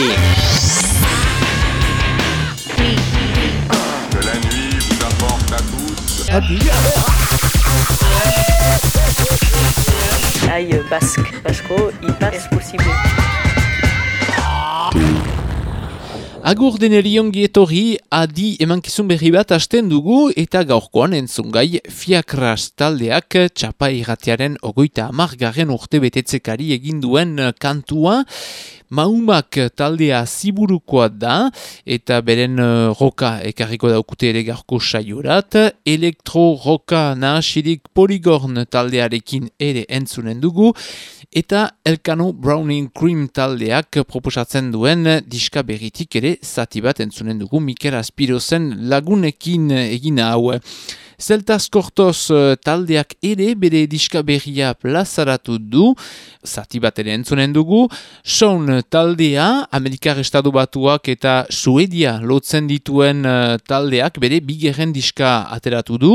et... Que la nuit vous apporte à tous. Hay basque, vasco, ipas, es posible. Agur deneri ongi etorri adi emankizun berri bat hasten dugu eta gaurkoan entzungai fiakras taldeak txapa irratiaren ogoita amargarren urte betetzekari egin duen kantua. Maumak taldea ziburukoa da eta beren uh, roka ekarriko daukute ere garko saiorat. Elektro roka nahasirik poligorn taldearekin ere entzunen dugu eta Elkano Browning Cream taldeak proposatzen duen diska berritik ere zati bat entzunen dugu Mikel Aspirozen lagunekin egina hau. Zeltaz Kortoz uh, taldeak ere bere diska berria plazaratu du, zati bat ere entzunen dugu, Sean taldea, Amerikar Estadu Batuak eta Suedia lotzen dituen uh, taldeak bere bigerren diska ateratu du,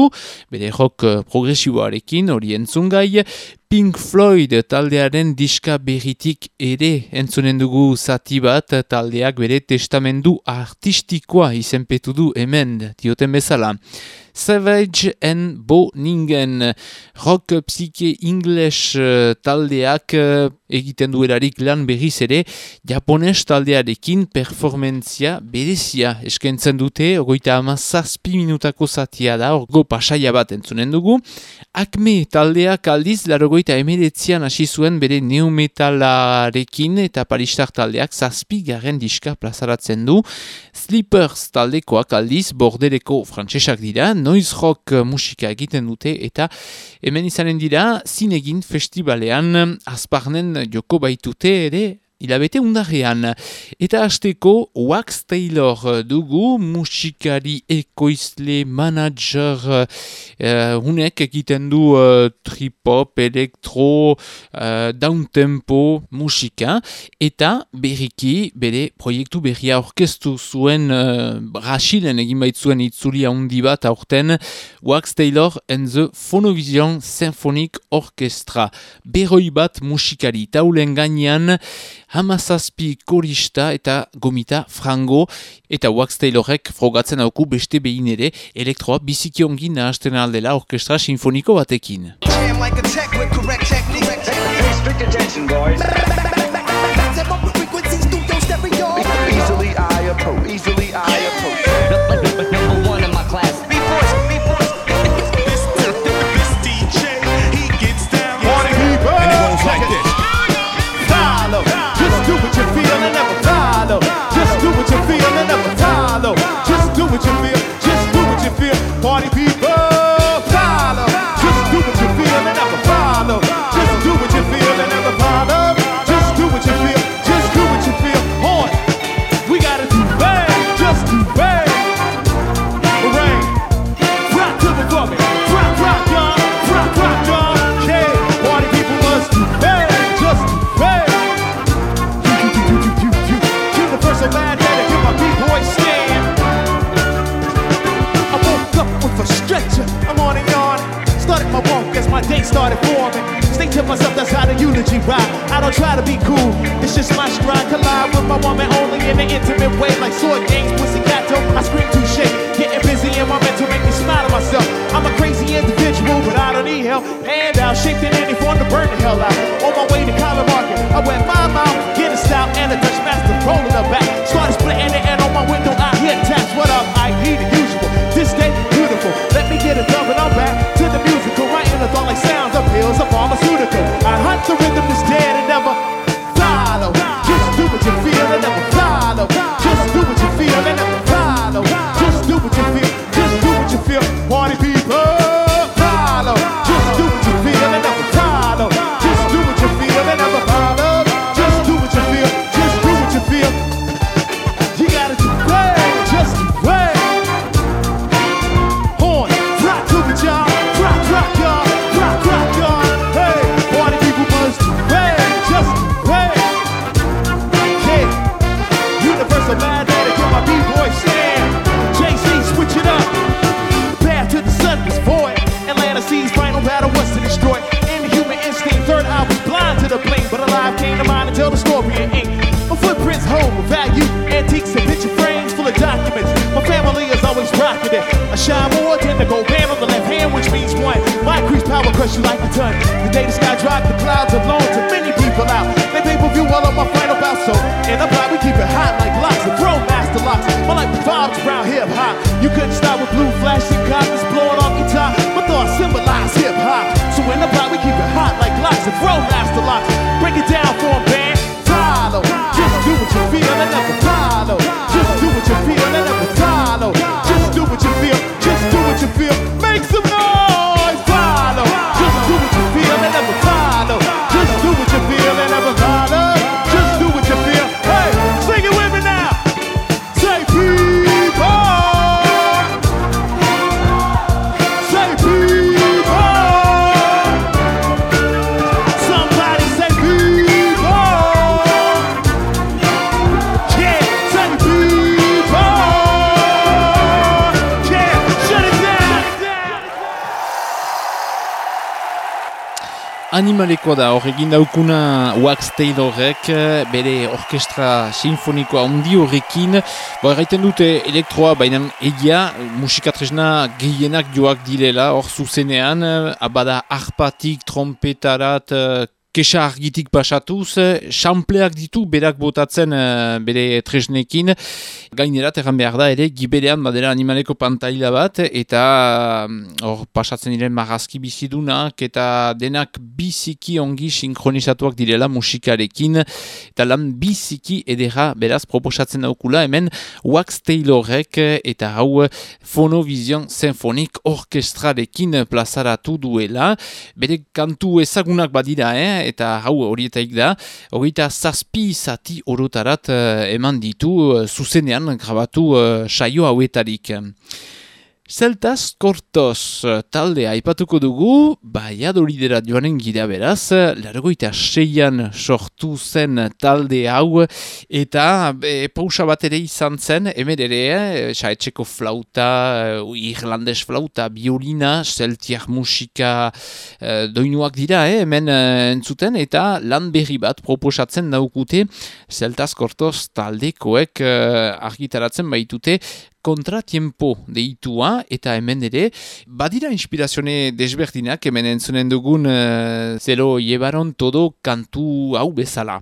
bere rock uh, progresiboarekin hori entzungai, Pink Floyd taldearen diska berritik ere entzunen dugu zati bat taldeak bere testamendu artistikoa izenpetu du hemen dioten bezala. Savage and Bo Ningen rock psyche English uh, taldeak uh, egiten duelarik lan berriz ere japones taldearekin performentzia berezia eskentzen dute ogoita ama zazpi minutako zatia da orgo pasaia bat entzunen dugu Akme taldeak aldiz larogoita emeretzian hasi zuen bere neometalarekin eta paristar taldeak zazpi diska plazaratzen du. Sleepers taldekoak aldiz bordereko frantsesak dira noise rock musika egiten dute eta hemen izanen dira zinegin festivalean azparnen joko baitute ere hilabete undarrean. Eta hasteko Wax Taylor dugu musikari ekoizle manager uh, hunek egiten du uh, trip-hop, elektro, uh, downtempo musika eta berriki bere proiektu berria orkestu zuen uh, Brasilen egin baitzuen itzuli handi bat aurten Wax Taylor and the Phonovision Symphonic Orchestra. Berroi bat musikari taulen gainean hamazazpi korista eta gomita frango eta Wax Taylorek frogatzen hauku beste behin ere elektroa biziki ongi nahazten aldela orkestra sinfoniko batekin. Easily I approach. Easily I approach. To myself, that's how the eulogy ride. I don't try to be cool, it's just my stride. Collide with my woman only in an intimate way, like sword games, pussy gato. I scream too shit, getting busy in my mental make me smile at myself. I'm a crazy individual, but I don't need help. Hand out, shaped in any form to burn the hell out. On my way to College Market, I went my mouth, get a style and a Dutch master rolling the back. Started splitting the rhythm Grown Master Locks. Break it down for him, Animalekoa da, hor egin daukuna Wax Taylorrek, eh, bere orkestra sinfonikoa handi horrekin, bo erraiten dute elektroa, baina egia, musikatresna gehienak joak dilela, hor zuzenean, eh, abada arpatik, trompetarat, eh, kesa argitik pasatuz, xampleak ditu berak botatzen eh, bere tresnekin, gainerat erran behar da ere, giberean badera animaleko pantaila bat, eta mm, hor pasatzen diren marrazki bizidunak, eta denak biziki ongi sinkronizatuak direla musikarekin, eta lan biziki edera beraz proposatzen daukula, hemen Wax Taylorrek eta hau Phonovision Symphonic Orkestrarekin plazaratu duela, bere kantu ezagunak badira, eh? Eta hau horietaik da, hogeita zazpi zati orotarat eh, eman ditu eh, zuzenean grabatu eh, saio hauetarik. Zeltaz Kortos eh, taldea aipatuko dugu, Baiadoridera joanen gira beraz, largoita seian sortu zen talde hau, eta e, pausa bat ere izan zen, hemen ere, eh, saetxeko flauta, eh, irlandes flauta, biolina, zeltiak musika eh, doinuak dira, eh, hemen eh, entzuten, eta lan berri bat proposatzen daukute, Zeltaz Kortos taldekoek eh, argitaratzen baitute, kontratiempo deitua eta hemen ere badira inspirazione desberdinak hemen entzunen dugun uh, zelo llevaron todo kantu hau bezala.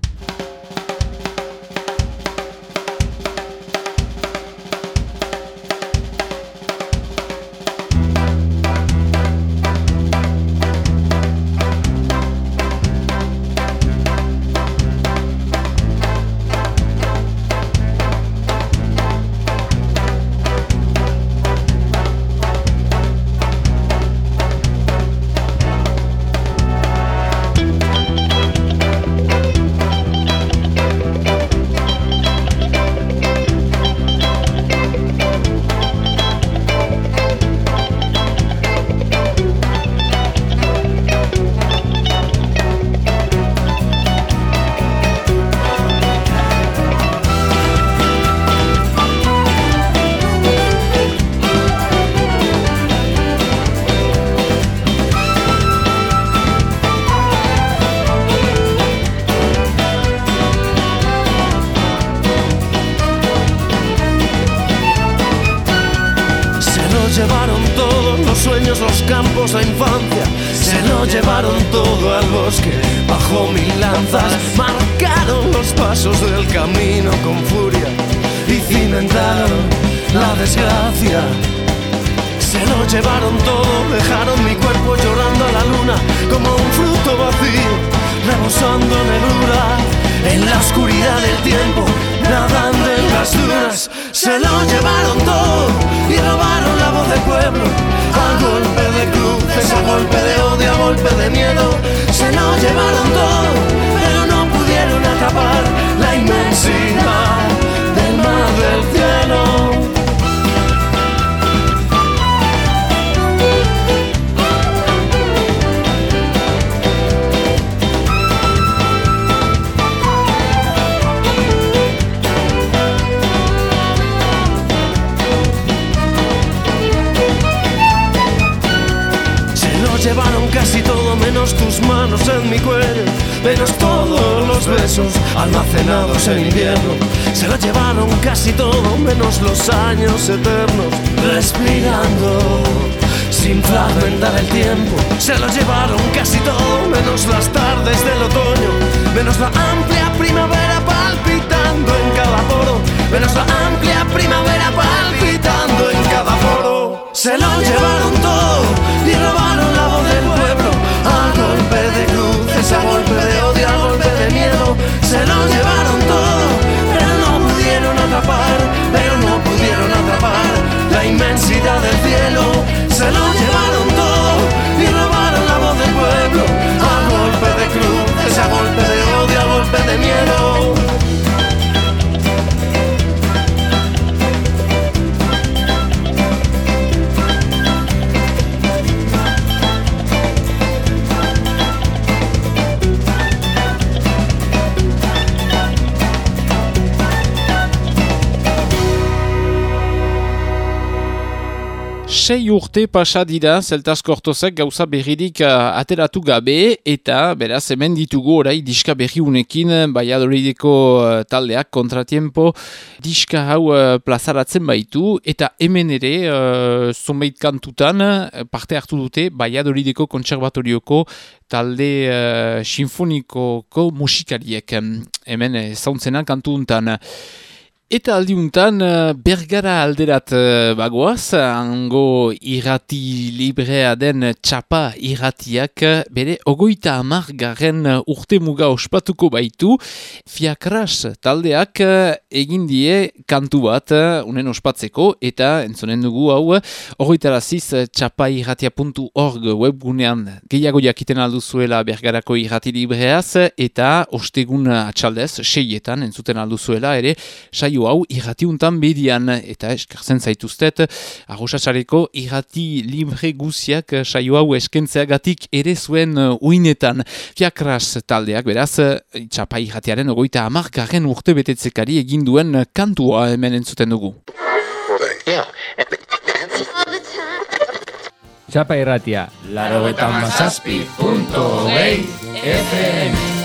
Urte pasa dira Zeltaz Kortozek gauza berririk uh, ateratu gabe eta beraz hemen ditugu orai diska berri unekin Baiadorideko uh, taldeak kontratiempo diska hau uh, plazaratzen baitu eta hemen ere uh, zumeit kantutan uh, parte hartu dute Baiadorideko kontserbatorioko talde uh, sinfonikoko musikariek hemen zauntzena kantu untan. Eta aldiuntan bergara alderat eh, bagoaz, hango irrati librea den txapa irratiak bere ogoita amar garen urte muga ospatuko baitu. Fiakras taldeak egin die kantu bat unen ospatzeko eta entzonen dugu hau ogoitaraziz txapa irratia.org webgunean gehiago jakiten alduzuela bergarako irrati libreaz eta ostegun atxaldez seietan entzuten alduzuela ere saio hau irratiuntan bedian eta eskartzen zaituztet arrosasareko irrati libre guziak saio hau eskentzeagatik ere zuen uinetan fiakras taldeak beraz txapa irratiaren ogoita amargarren urte betetzekari egin duen kantua hemen entzuten dugu Txapa irratia, laro eta mazazpi punto FM.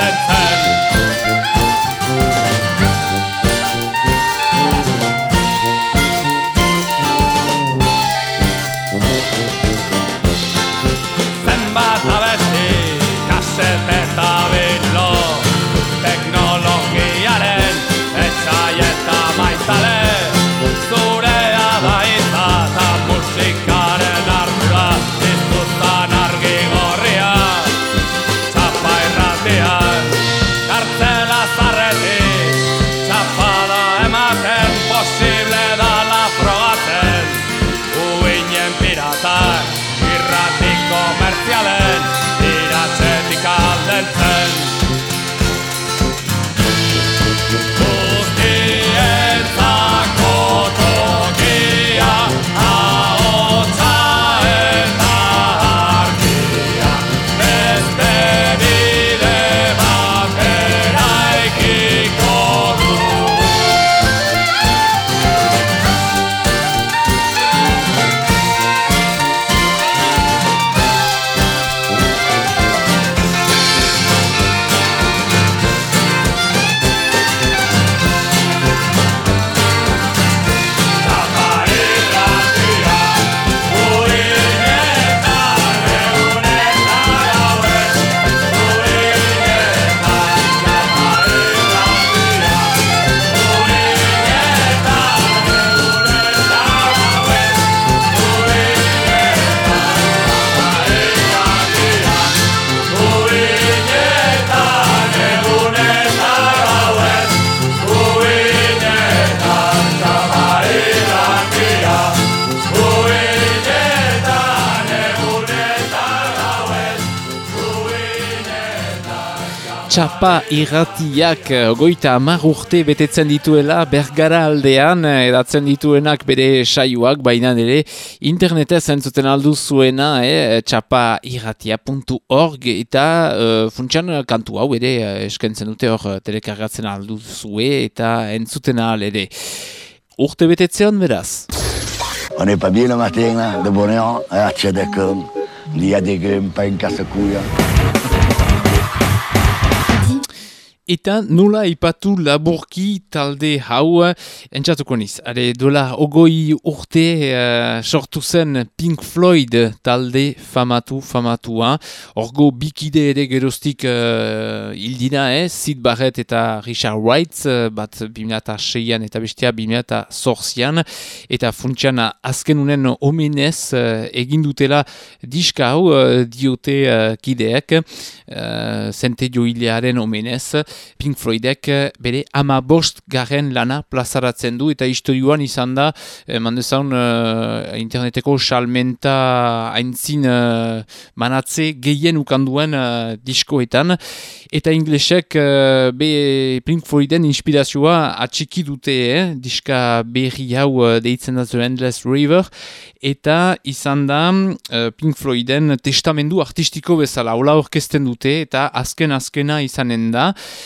that time. Txapa irratiak eh, goita amar urte betetzen dituela bergara aldean eh, edatzen dituenak bere saioak baina ere internetez entzuten aldu zuena eh, txapa irratia.org eta uh, funtsian kantu hau ere eskentzen dute hor telekargatzen aldu zue eta entzuten ahal ere urte betetzean beraz On n'est pas bien le matin, de bonheur, à Tchadakam. Il y a des grumes, pas. Eta nola ipatu laburki talde hau entzatuko niz. Are, dola ogoi urte uh, sortu zen Pink Floyd talde famatu famatua. Orgo bikide ere gerostik uh, hildina, eh? Sid Barrett eta Richard Wright, bat bimilata seian eta bestia bimilata zorzian. Eta funtsian azken unen omenez uh, egindutela diska hau uh, diote uh, kideek. Uh, zente joilearen omenez. Pink Floydek eh, bere ama bost garen lana plazaratzen du eta historioan izan da eh, mandezaun uh, interneteko salmenta haintzin uh, manatze gehien ukanduen uh, diskoetan eta inglesek uh, be Pink Floyden inspirazioa atxiki dute eh? diska berri hau uh, deitzen da The Endless River eta izan da uh, Pink Floyden testamendu artistiko bezala hola orkesten dute eta azken azkena izanen da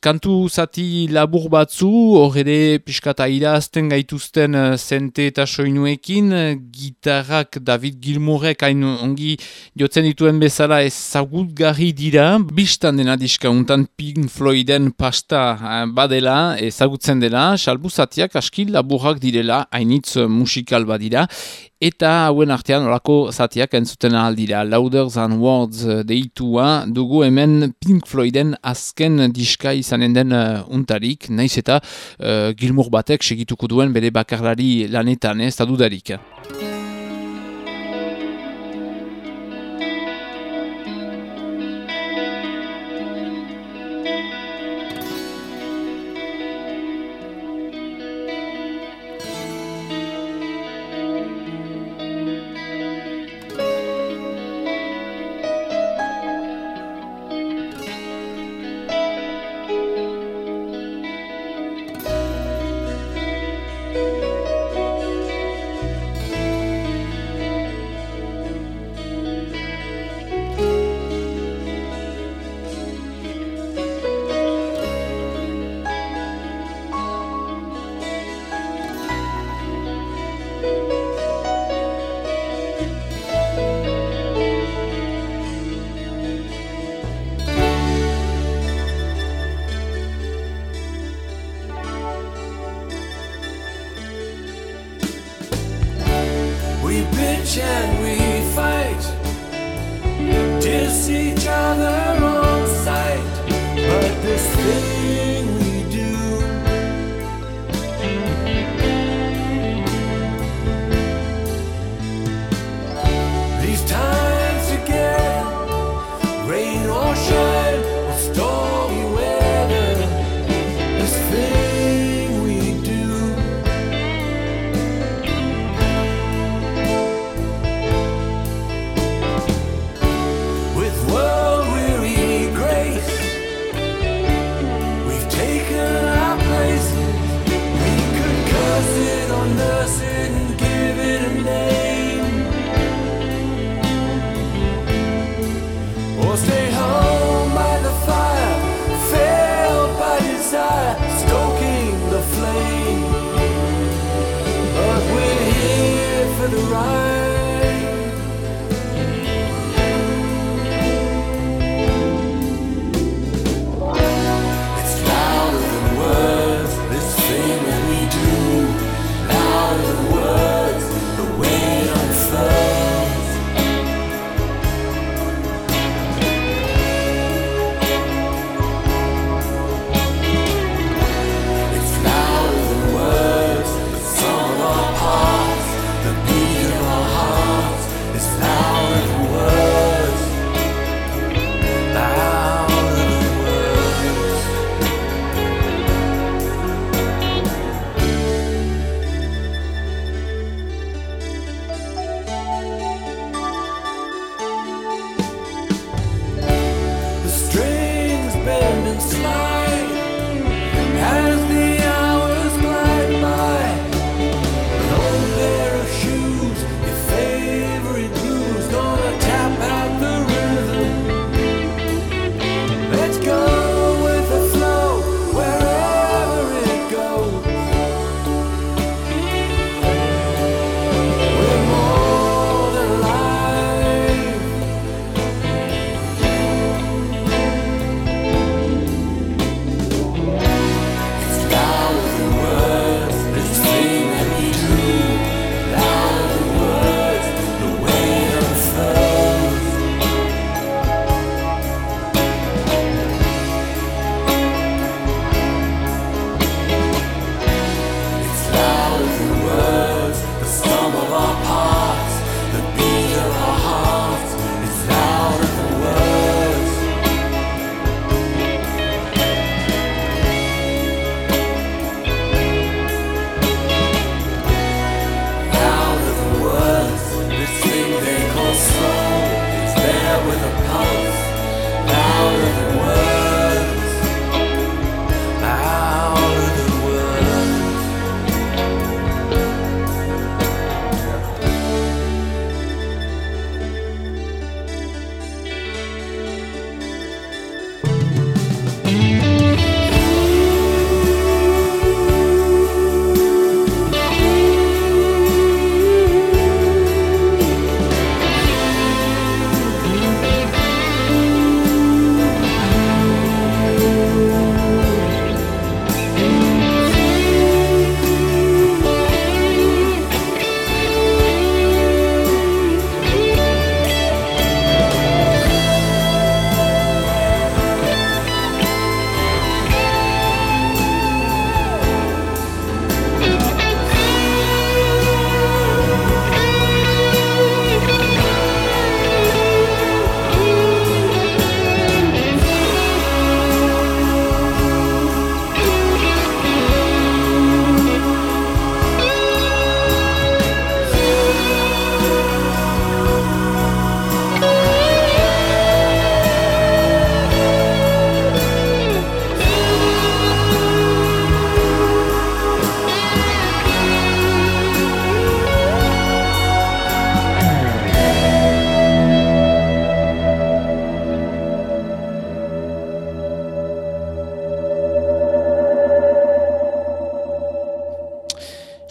kantu zati labur batzu, hor ere piskata irazten gaituzten zente eta soinuekin, gitarrak David Gilmorek hain ongi jotzen dituen bezala ezagut garri dira, biztan dena diska untan Pink Floyden pasta uh, badela, ezagutzen dela, salbu zatiak askil laburrak direla, hainitz musikal badira, eta hauen artean orako zatiak entzuten aldira. Louder Than Words deitua dugu hemen Pink Floyden azken diska izanen den uh, untarik, naiz eta uh, Gilmour batek segituko duen bere bakarlari lanetan, ez da dudarik.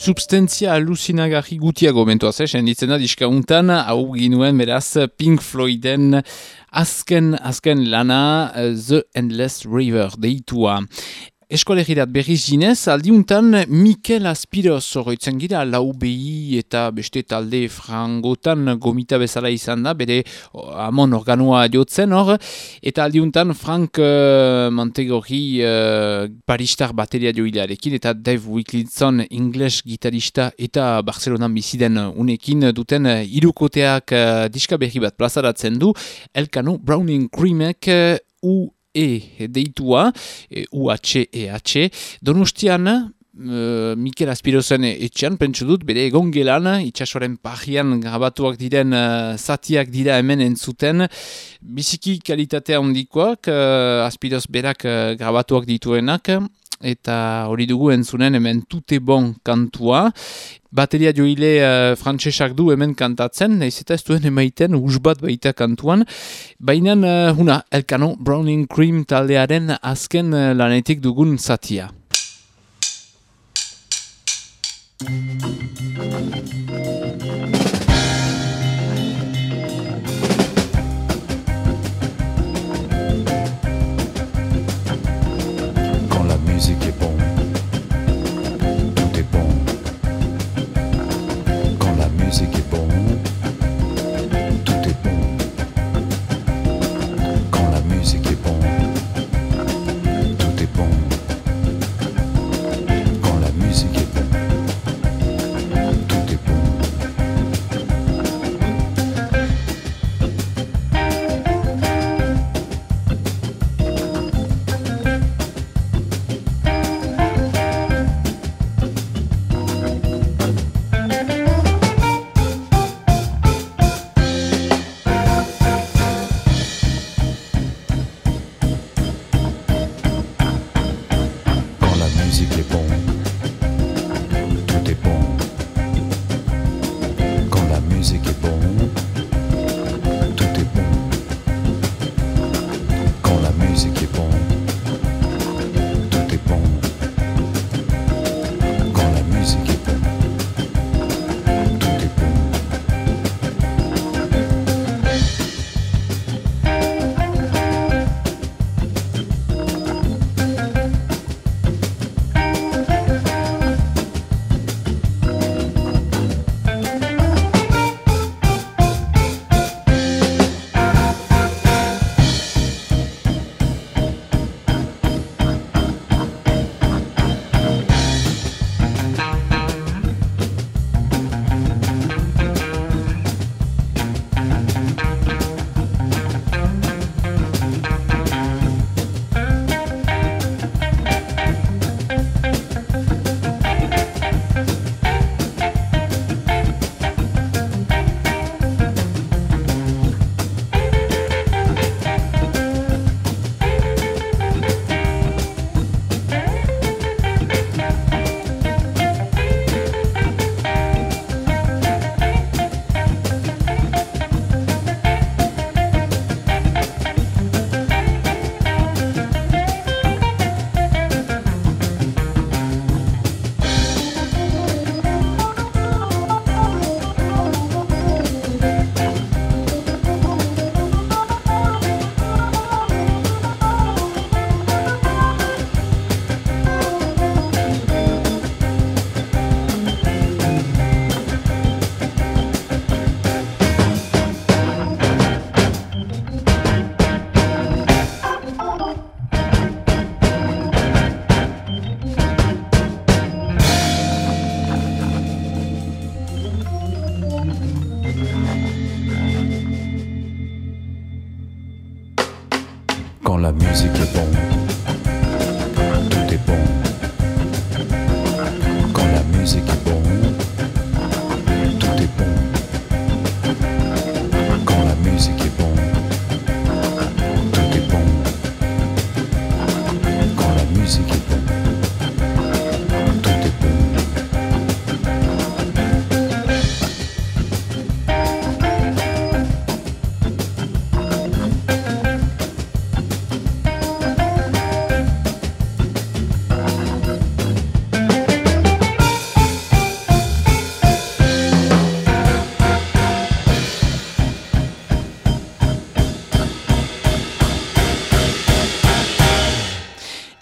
Substantzia alusinagarri gutiago mentuaz, eh? senditzen da diska untan, hau ginuen beraz Pink Floyden azken, azken lana The Endless River deitua. Eskolegirat berriz ginez, aldiuntan Mikel Aspiroz horretzen gira lau behi eta beste talde frangotan gomita bezala izan da, bere amon organoa jotzen hor, eta aldiuntan Frank uh, Mantegori uh, paristar bateria joilearekin eta Dave Wicklinson ingles gitarista eta Barcelonan biziden unekin duten irukoteak uh, diska berri bat plazaratzen du, Elkano Browning Creamek uh, u E deitua, e, UHEH, donostian, uh, Mikel Aspirozen etxean, pentsu dut, bere egon gelan, itxasoren pajian grabatuak diren uh, zatiak dira hemen entzuten, biziki kalitatea ondikoak, uh, Aspiroz berak uh, grabatuak dituenak, eta hori dugu entzunen hemen tute bon kantua. Bateria joile uh, frantsesak du hemen kantatzen, nahiz eta ez duen emaiten usbat baita kantuan. Baina, uh, huna, Elkano Browning Cream taldearen azken uh, lanetik dugun zatia.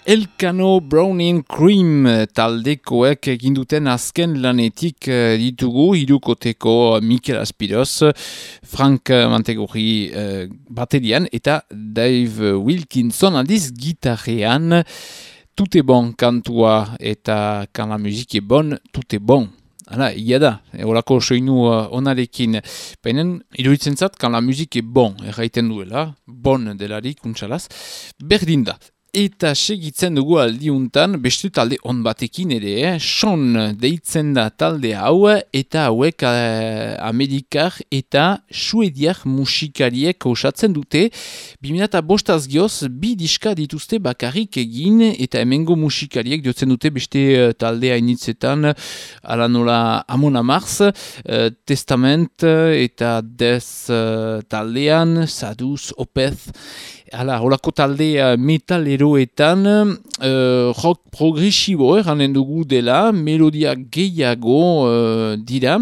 Elkano Browning Cream taldekoek eginduten azken lanetik eh, ditugu, hirukoteko Mikel Aspiroz, Frank Mantegori uh, baterian eta Dave Wilkinson aldiz gitarrean. Tute bon kantua eta kan la musik e bon, tute bon. Hala, ia da, horako soinu uh, onarekin. Baina, iruditzen zat, kan la musik e bon, erraiten duela, bon delarik, untsalaz, berdin da. Eta segitzen dugu aldiuntan, beste talde on batekin ere, eh? son deitzen da talde hau, eta hauek eh, amerikar eta suediak musikariek osatzen dute. 2000 bostaz gioz, bi diska dituzte bakarrik egin, eta hemengo musikariek diotzen dute beste uh, talde hainitzetan, ala nola Amon Amars, uh, Testament eta Dez uh, taldean, Saduz, Opeth, Hala, holako talde uh, metaleroetan uh, rock progresibo eranen eh, dugu dela, melodia gehiago uh, dira.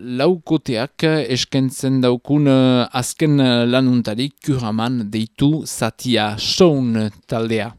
Laukoteak eskentzen daukun uh, azken lanuntarik kuraman deitu zatia soun taldea.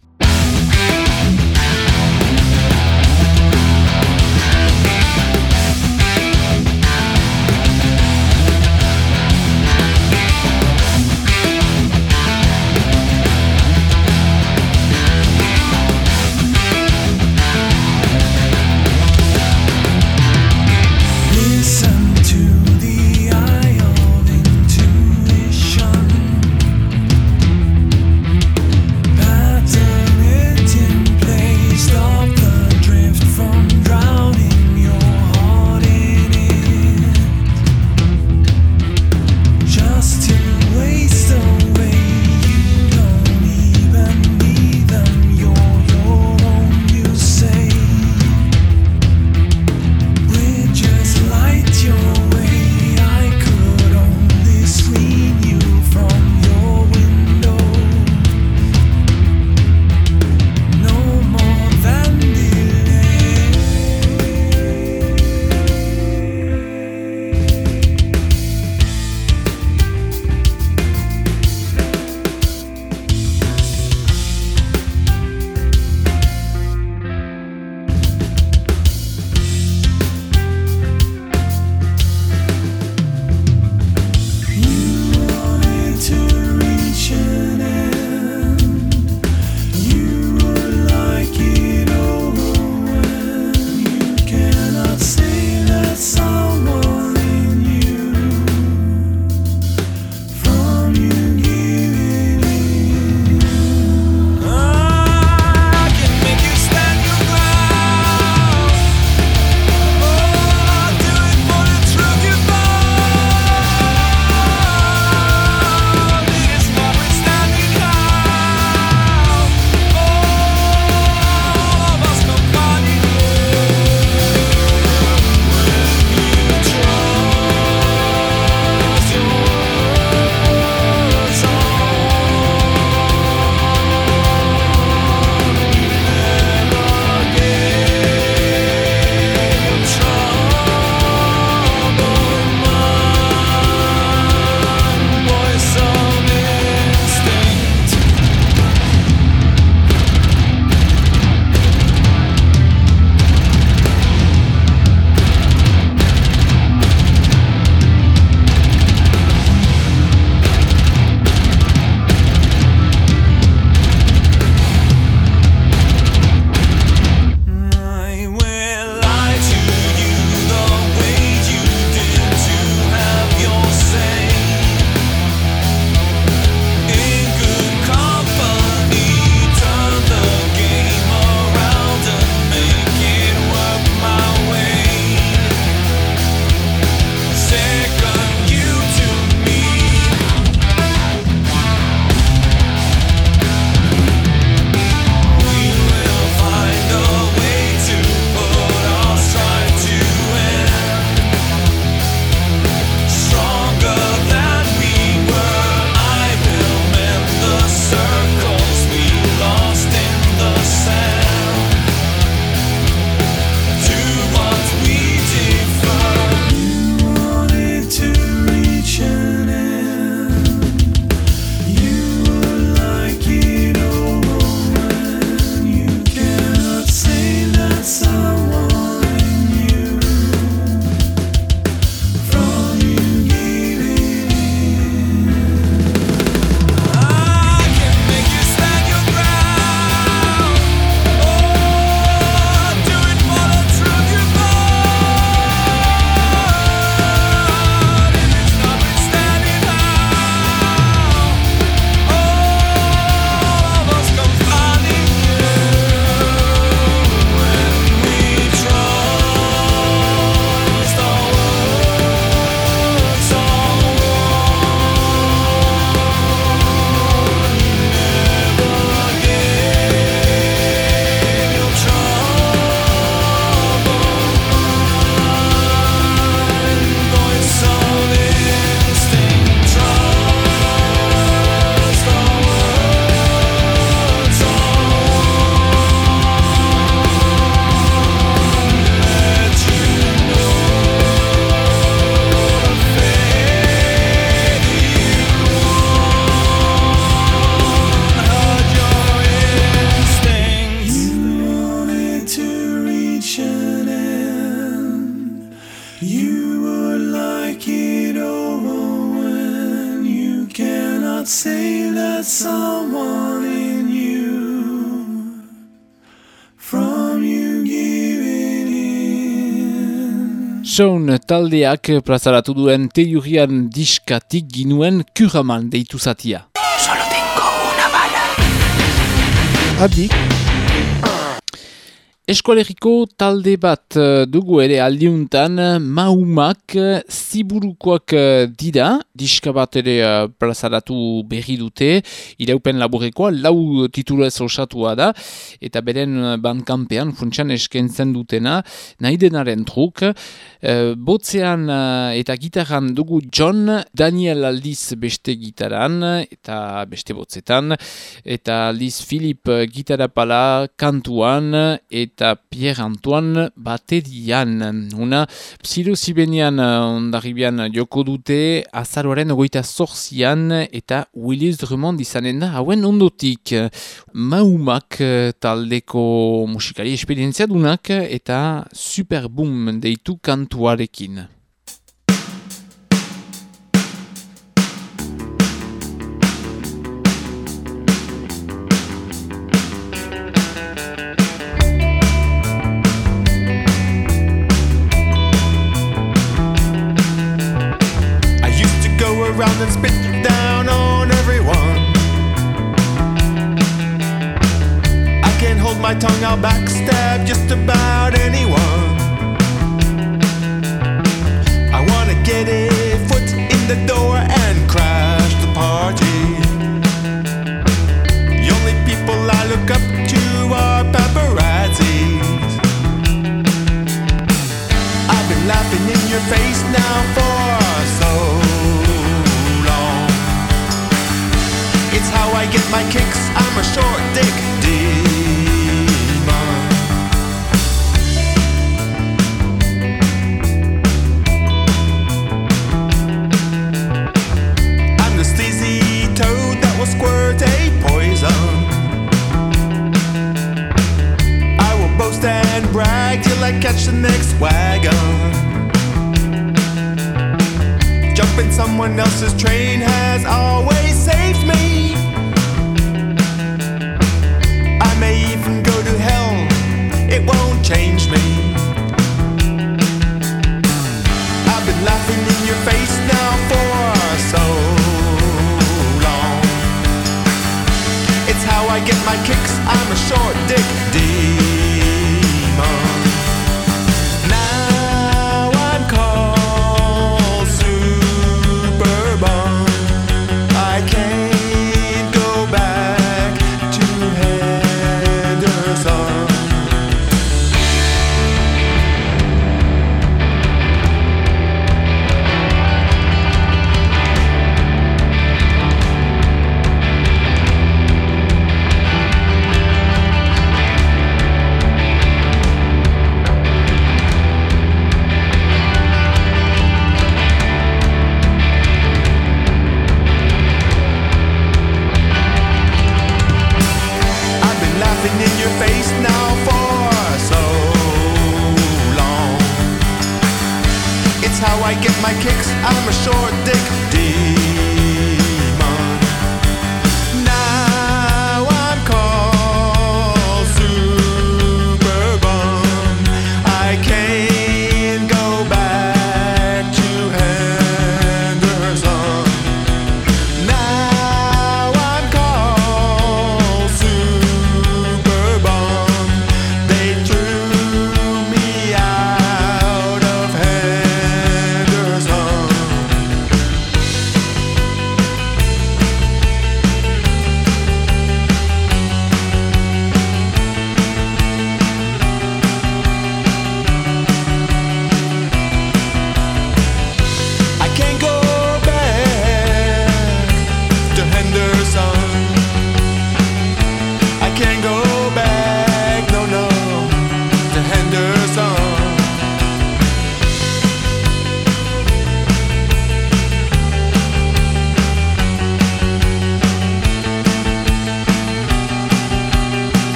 Taldeak plazaratu duen teiurian diskatik ginuen kuraman deitu zatia. Solo tengo una bala. Adik. Eskolegiko talde bat eh, dugu ere aldiuntan maumak eh, ziburukoak eh, dira, diska bat ere eh, plazaratu berri dute, iraupen laburrekoa, lau titulu ez osatua da, eta beren eh, bandkampean funtsan eskentzen dutena, nahi denaren truk, eh, botzean eh, eta gitarran dugu John, Daniel aldiz beste gitaran, eta beste botzetan, eta aldiz Philip eh, gitarra pala kantuan, eta Pierre Antoine baterian. Una psilozibenian ondarribian joko dute azaroaren ogoita zorzian eta Willis Drummond izanen da hauen ondotik. Maumak eh, taldeko musikari esperientzia dunak eta Superboom deitu kantuarekin.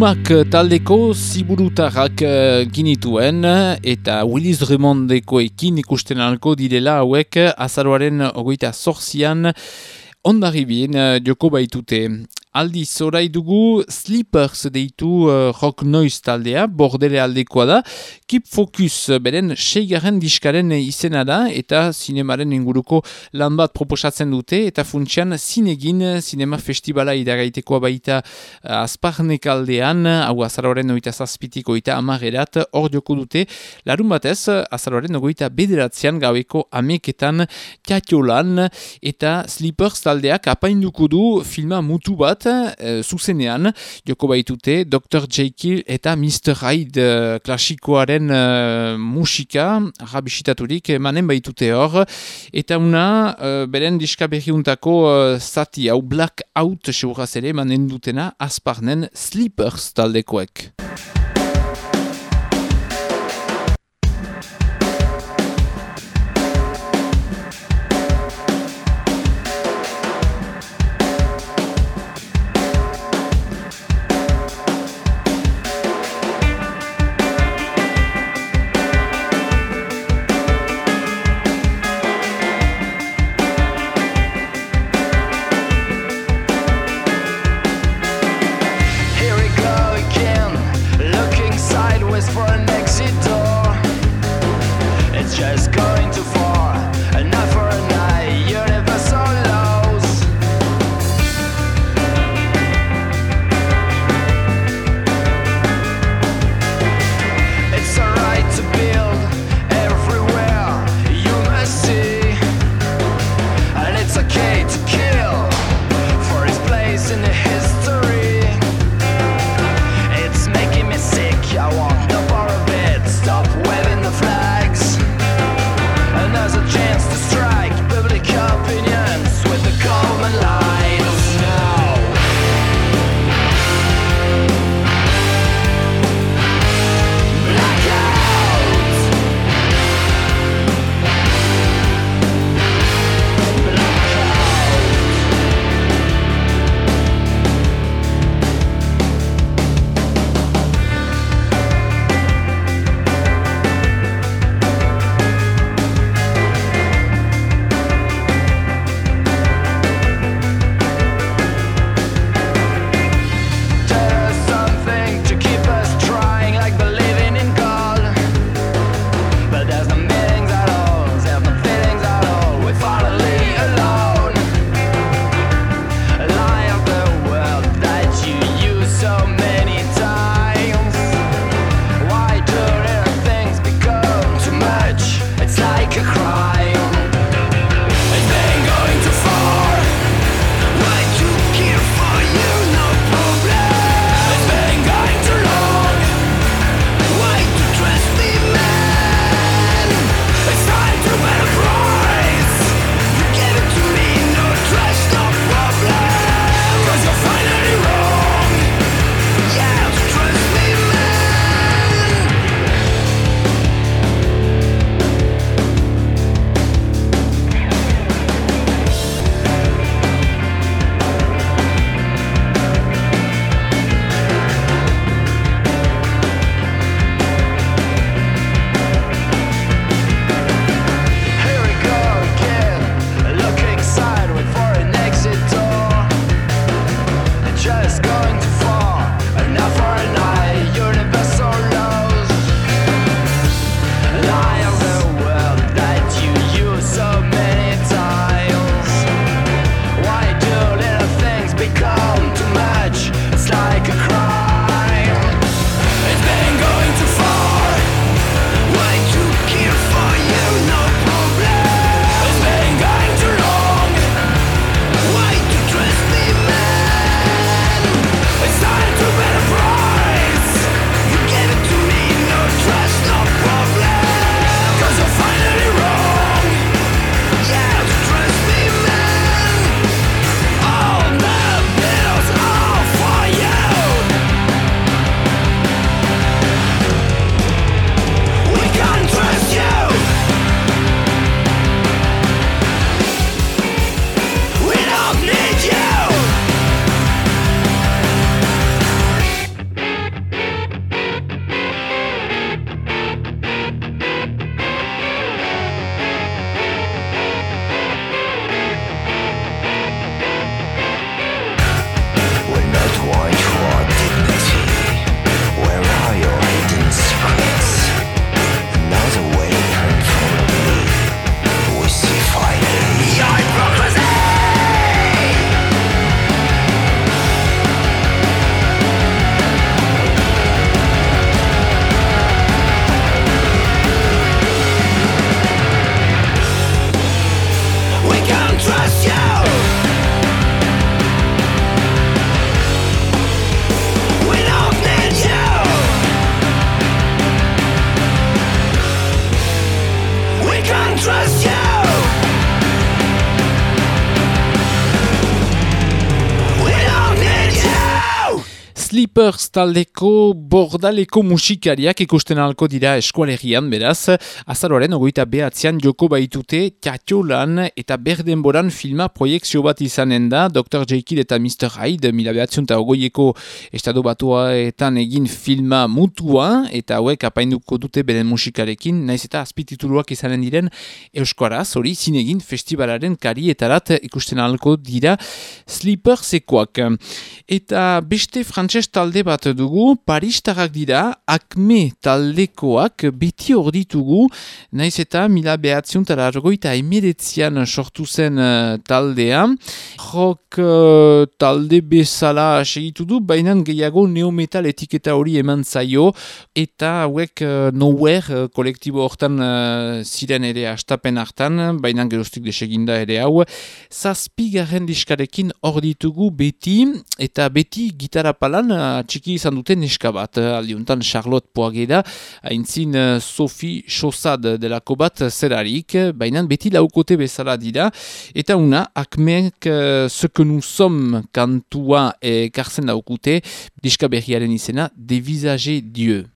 Lumak taldeko ziburutarrak eh, ginituen eta Willis Remondekoekin ikusten alko direla hauek azaroaren ogoita sortzian ondarribien eh, joko baitute. Aldi zorai dugu Sleepers deitu uh, rock noise taldea, bordele aldekoa da. Keep Focus uh, beren seigarren diskaren uh, izena da eta sinemaren inguruko lan bat proposatzen dute eta funtsian zinegin uh, sinema festivala idagaitekoa baita uh, azparnek aldean, hau azaroren oita zazpitik oita amarerat hor joko dute. Larun batez, azaroren ogoita bederatzean gaueko ameketan tiatiolan eta Sleepers taldeak apainduko du filma mutu bat bat, e, zuzenean, joko baitute Dr. Jekyll eta Mr. Hyde e, klasikoaren e, musika, rabisitaturik, emanen baitute hor, eta una, e, beren diska berriuntako e, zati, hau Black Out seuraz ere, emanen dutena, azparnen Sleepers taldekoek. Sleepers taldeko bordaleko musikariak ikusten alko dira eskualerian beraz. Azaroaren ogoita behatzean joko baitute Tiatiolan eta Berdenboran filma proiektzio bat izanen da. Dr. Jekyll eta Mr. Hyde mila behatzion eta ogoieko estado batuaetan egin filma mutua eta hauek apainduko dute beren musikarekin. Naiz eta azpitituluak izanen diren Euskaraz hori zinegin festivalaren karietarat ikusten alko dira Sleepersekoak. Eta beste frantses talde bat dugu, Paristarrak dira, akme taldekoak beti hor ditugu, naiz eta mila behatzion tala argoita emiretzian sortu zen uh, taldea. Rock uh, talde bezala segitu du, baina gehiago neometal etiketa hori eman zaio, eta hauek uh, nowhere uh, kolektibo hortan uh, ziren ere astapen hartan, baina gerostik deseginda ere hau, zazpigarren diskarekin hor ditugu beti, eta beti gitara palan uh, txiki izan duten neska bat. Uh, aldiuntan Charlotte Poageda, haintzin uh, Sophie Chossad delako bat zerarik, baina beti laukote bezala dira. Eta una, akmeek uh, ce que nous sommes kantua e karzen laukute, diska berriaren izena, Devisager Dieu.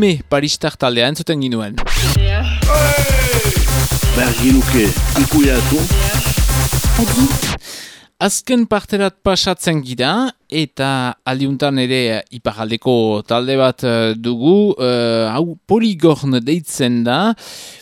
Akme Paristar taldea entzuten ginuen. Berginuke ikuiatu. Azken parterat pasatzen gira eta aldiuntan ere iparaldeko talde bat eh, dugu, eh, hau poligorn deitzen da,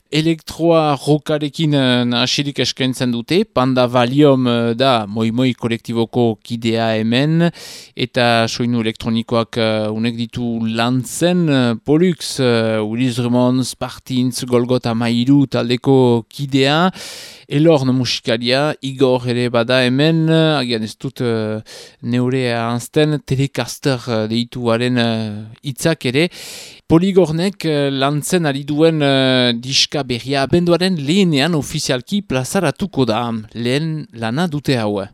elektroa rokarekin uh, nahasirik eskaintzen dute, Panda Valium uh, da moi-moi kolektiboko kidea hemen, eta soinu elektronikoak uh, unek ditu lantzen, uh, Pollux, uh, Willis Remons, Partintz, Golgota Mairu taldeko kidea, Elorn musikaria, Igor ere bada hemen, agian ez dut uh, neurea anzten, Telecaster uh, deituaren hitzak ere, Poligornek lantzen ari duen uh, diska berria abenduaren lehenean ofizialki plazaratuko da. Lehen lana dute hau.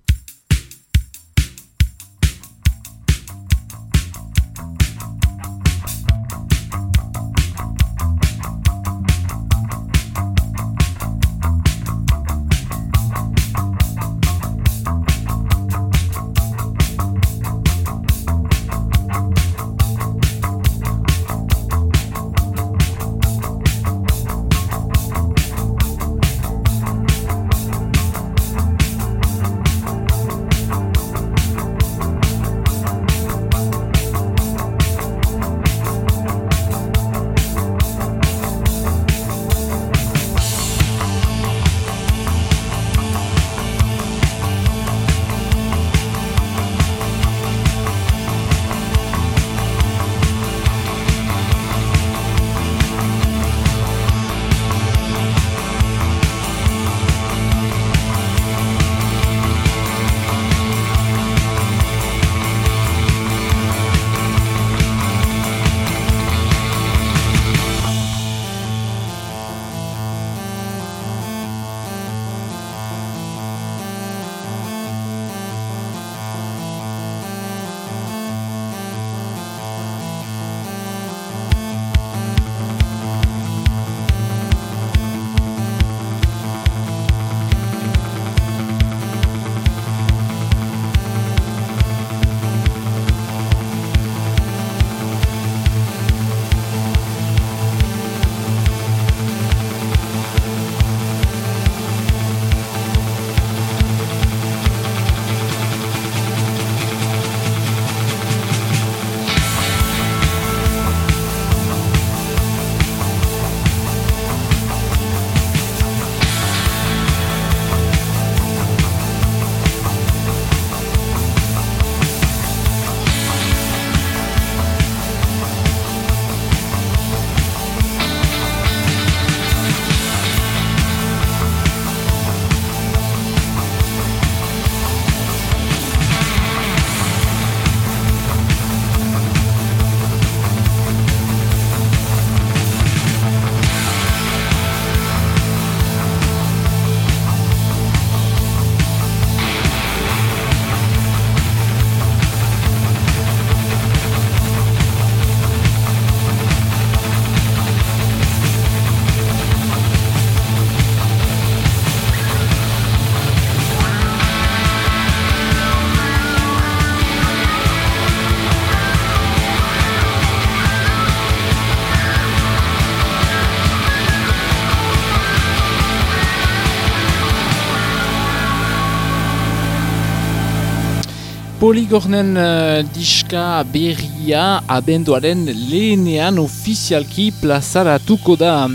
Poligornen uh, diska berria abenduaren lehenean ofizialki plazaratuko da.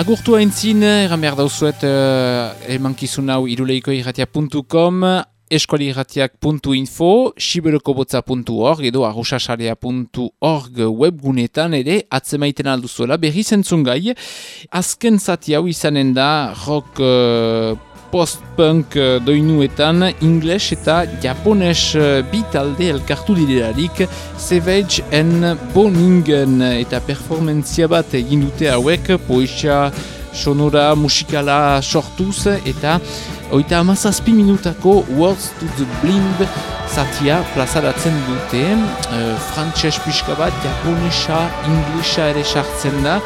Agurtu haintzin, eran behar dauzuet, uh, emankizun hau iruleiko irratia.com, eskualirratiak.info, siberokobotza.org edo arrosasarea.org webgunetan ere atzemaiten alduzuela berri zentzun gai. Azken zati hau izanen da rock uh, post-punk uh, doinuetan ingles eta japones uh, bitalde elkartu direlarik Savage and Boningen eta performentzia bat egin dute hauek poesia sonora musikala sortuz eta oita amazazpi minutako Words to the Blind zatia plazaratzen dute. Uh, frantxez pixka bat japonesa inglesa ere sartzen da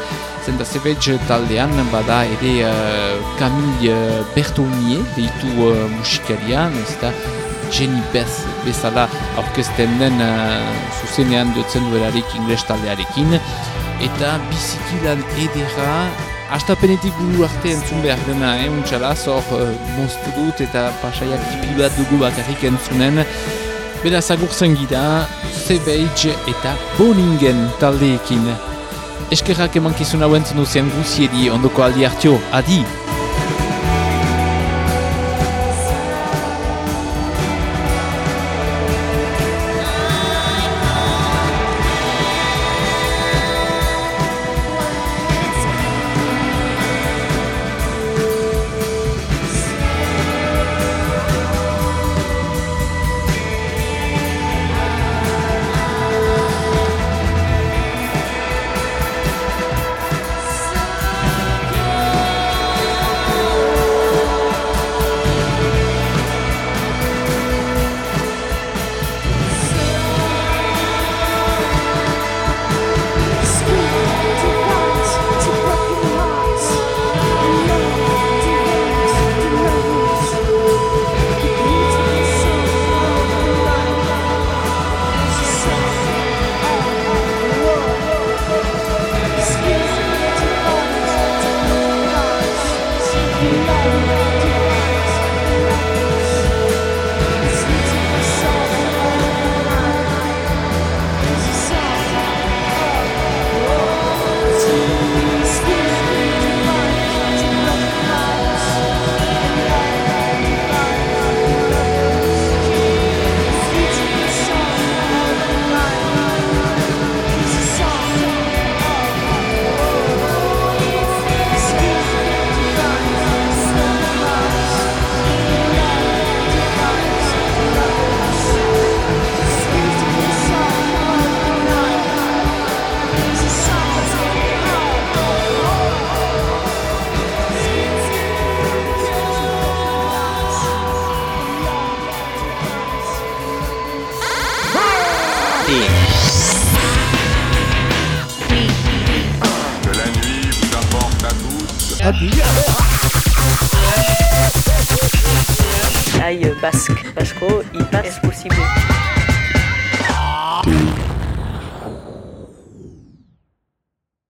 Zenta Savage taldean bada ere uh, Camille uh, Bertonier deitu uh, musikarian, ez da Jenny Beth bezala aurkezten den uh, zuzenean dutzen duelarik ingles taldearekin. eta bizikilan edera Astapenetik buru arte entzun behar dena, eh, untxala, zor uh, moztu dut eta pasaiak tipi bat dugu bakarrik entzunen. Beraz agurzen gira, Savage eta Boningen taldeekin. Eskerrak emankizun hauen zenu zen guziedi ondoko aldi hartio, adi!